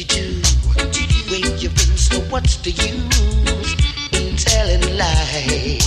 you do. When you've been so what's the use in telling lies?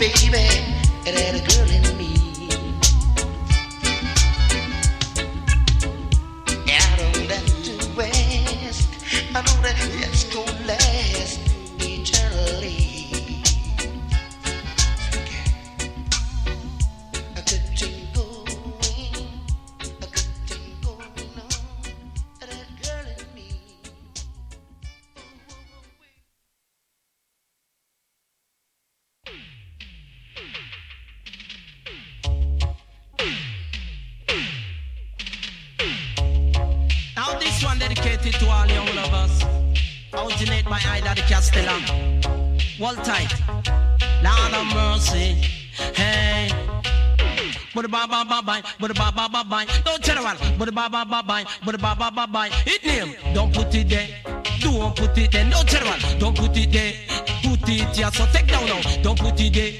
Baby. But ba ba ba bye. Don't tell around. But ba ba ba bye, but ba ba ba bye. It name. Don't put it there. Don't put it there. Don't tell around. Don't put it there. Put it here. So take down now. Don't put it there.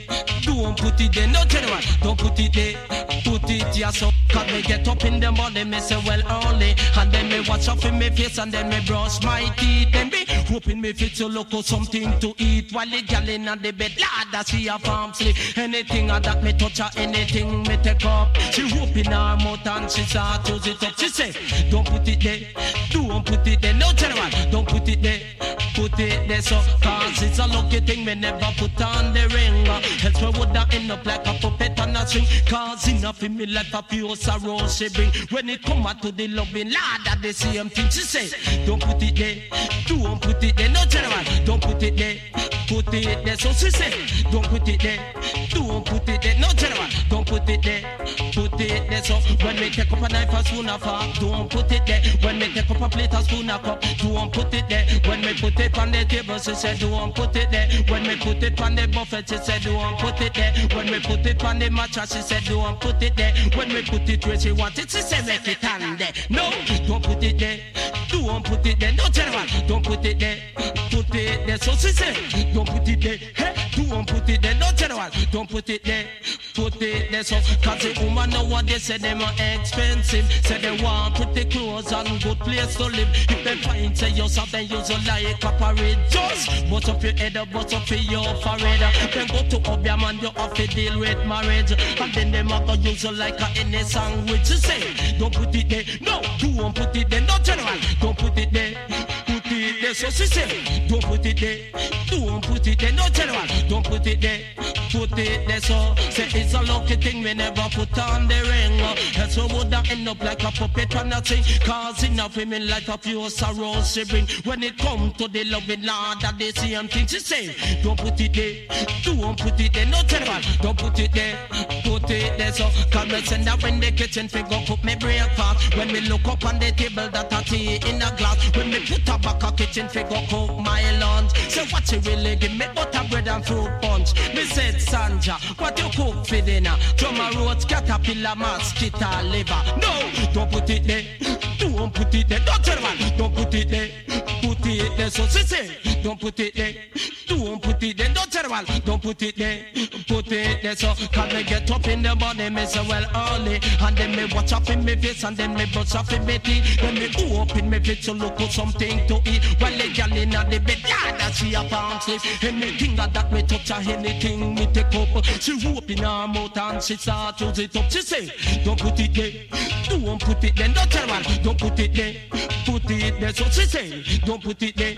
Don't put it there. No tell around. Don't put it there. Put it here. So cause me get up in the morning, me say well early, and then me wash off in my face, and then me brush my teeth. Then be hoping me fit to look for something to eat while the gal in the bed. Lord, that she a farm sleep. Anything that me touch her, anything me take up. She whooping her mouth and she start to it up. She say, don't put it there, don't put it there. No her, don't put it there, put it there. So cause it's a lucky thing me never put on the ring. Else me woulda end up like a puppet on a string. Cause enough in me life a pure sorrow she bring. When it come out to the loving lad, that the same thing she say. Don't put it there, don't put it there. So she say, don't put it there, don't put it there. No her, don't put it there, put it there. So when me take up a knife a spoon a fork, don't put it there. When me take up a plate a spoon a cup, don't put it there. When me put it on the table, she said, don't put it there. When me put it on the buffet, she said, don't put it there. When me put it on the mattress, she said, don't put it there. When me put it where she want it, she said, make it on there. No, don't put it there. Don't put it there. Tell her, don't put it there. Put it there. So she said, don't put it there. Hey, don't put it there. Don't don't put it there. Put it there. So, cause the woman know what they say them are expensive. Say they want pretty clothes and good place to live. If they find say yourself, then use a like a parade. Just bust up your head up, bust up your forehead. Then go to Obeah man, you have to deal with marriage. And then them are gonna use you like a any sandwich. You say, don't put it there. No, won't put it there. No general, don't put it there. There. So she say, don't put it there. Don't put it there. No general, don't put it there. Put it there. So say it's a lucky thing we never put on the ring. That's what would end up like a puppet on a thing. Cause enough women like a pure sorrow she bring. When it come to the loving Lord that they see and thing she say, don't put it there. Don't put it there. No general, don't put it there. Put it there. So come and send that when the kitchen figure cook me breakfast. When we look up on the table that I tea in a glass. When me put a back a kitchen figure cook my lunch. So what you really give me butter bread and fruit punch. Me said Sanja, what you cook for dinner? Drummer roads, caterpillar, mosquito, liver. No, don't put it there. Don't put it there. Don't tell. Don't put it there. Put it there. So she say, don't put it there. Don't put it there. Don't tell. Don't put it there. There. So can me get up in the morning, me say well early, and then me watch up in me face, and then me brush up in me teeth. Then me open me face to look for something to eat. While the girl in the bed, yeah, that she a bounce Anything that, that me touch, or anything me take up, she open her mouth and she start to it up. She say, don't put it there. Don't put it there. Don't tell man. Don't put it there. Put it there. So she say, don't put it there.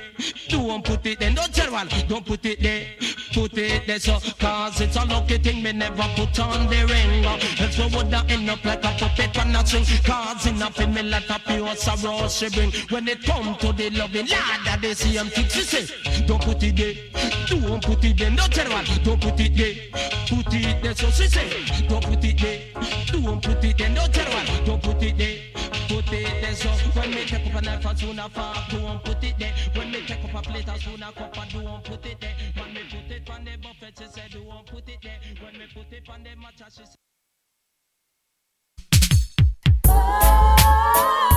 Don't put it there. Don't tell man. Don't put it there. Put it there. So cause it's a lucky thing me never put on the ring. Else we woulda end up like a puppet on a string. Cause enough in me like a pure sorrow she bring. When it come to the loving lad they see him think she say, don't put it there. Don't put it there. Tell man. Don't put it there. Put it there. So she say, don't put it there. Don't put it there. Tell man. Don't put it there. Put it there. So when me take up a knife and spoon a fork, don't put it there. When me take up a plate and spoon a cup, I don't put it there. When me put it on the buffet, she said, don't put it there. When me put it on the mattress, she said. Take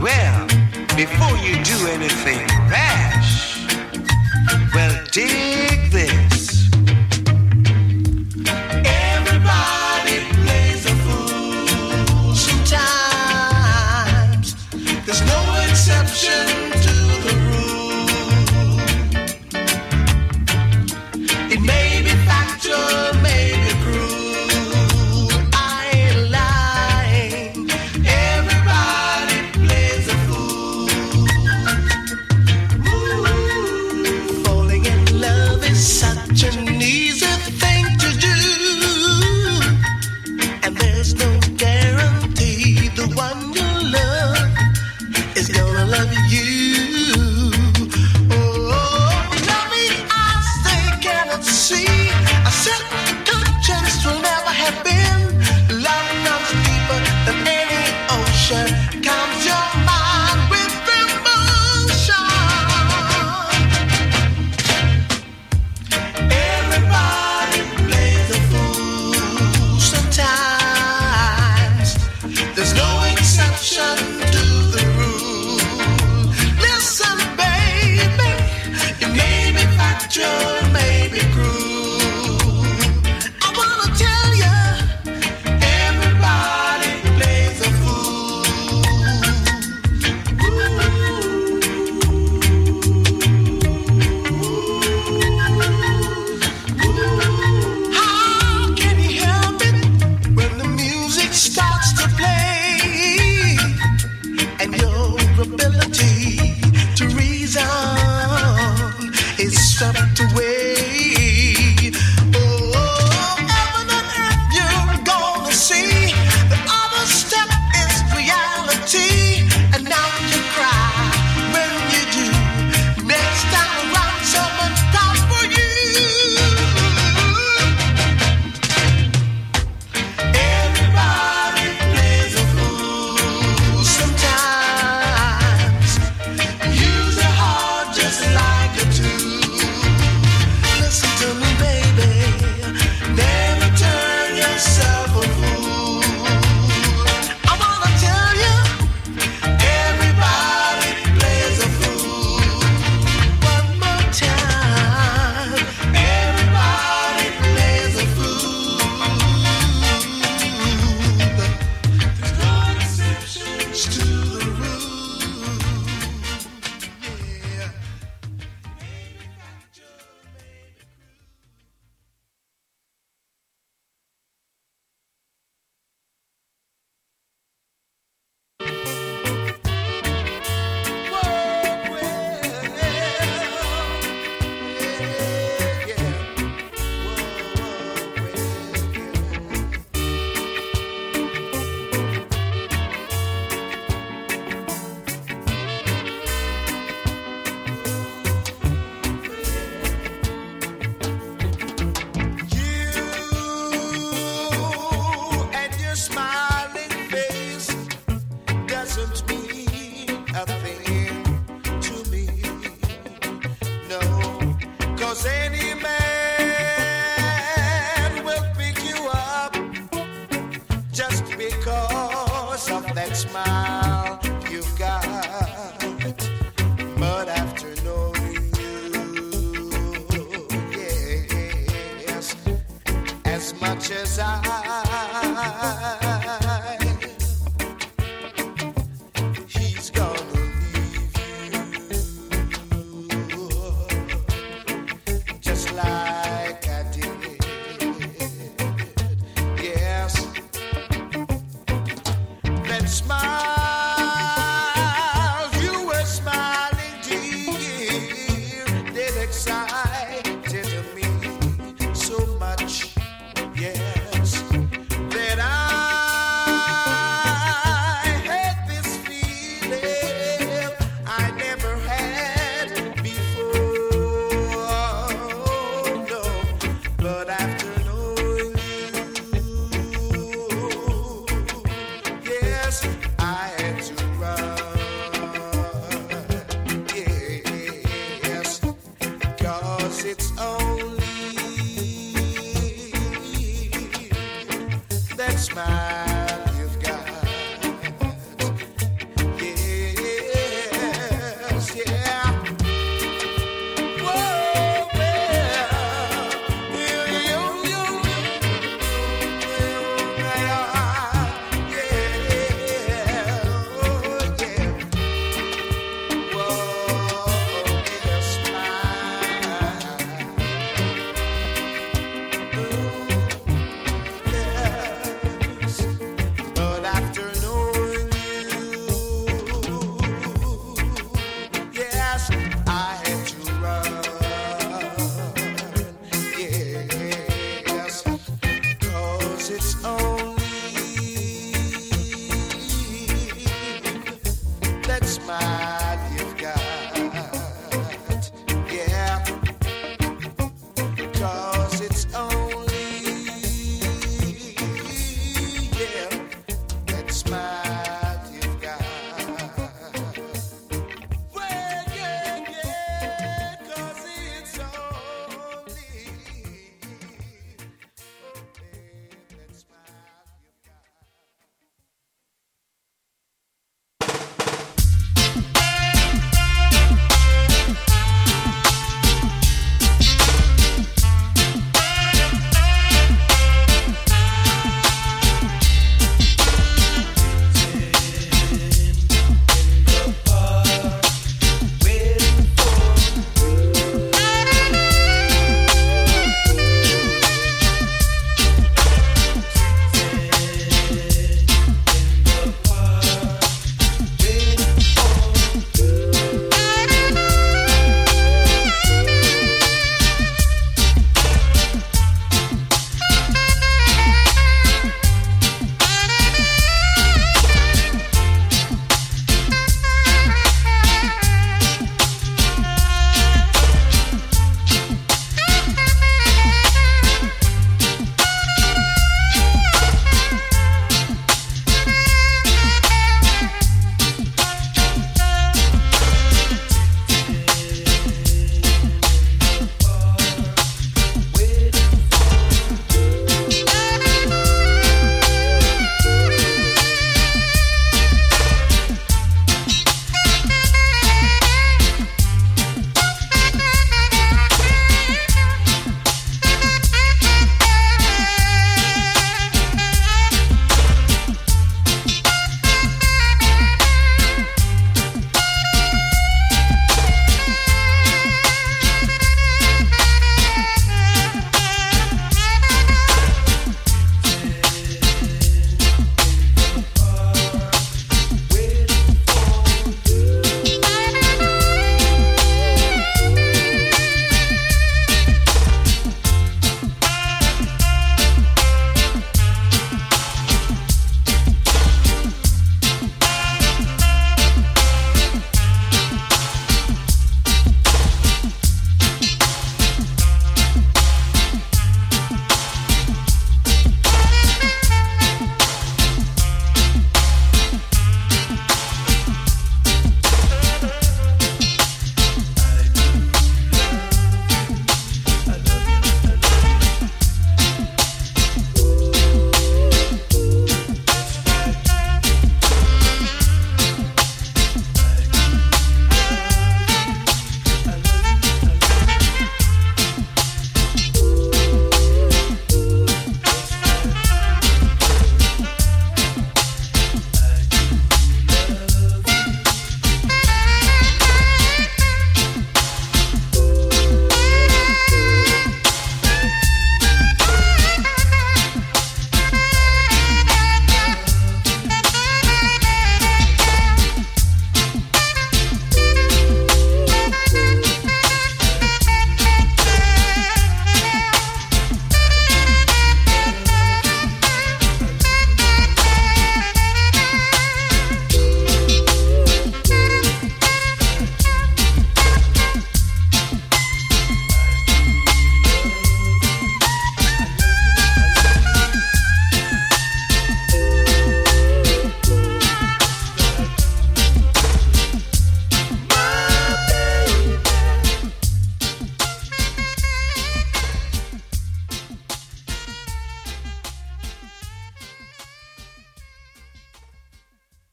Well, before you do anything rash, well, dig this.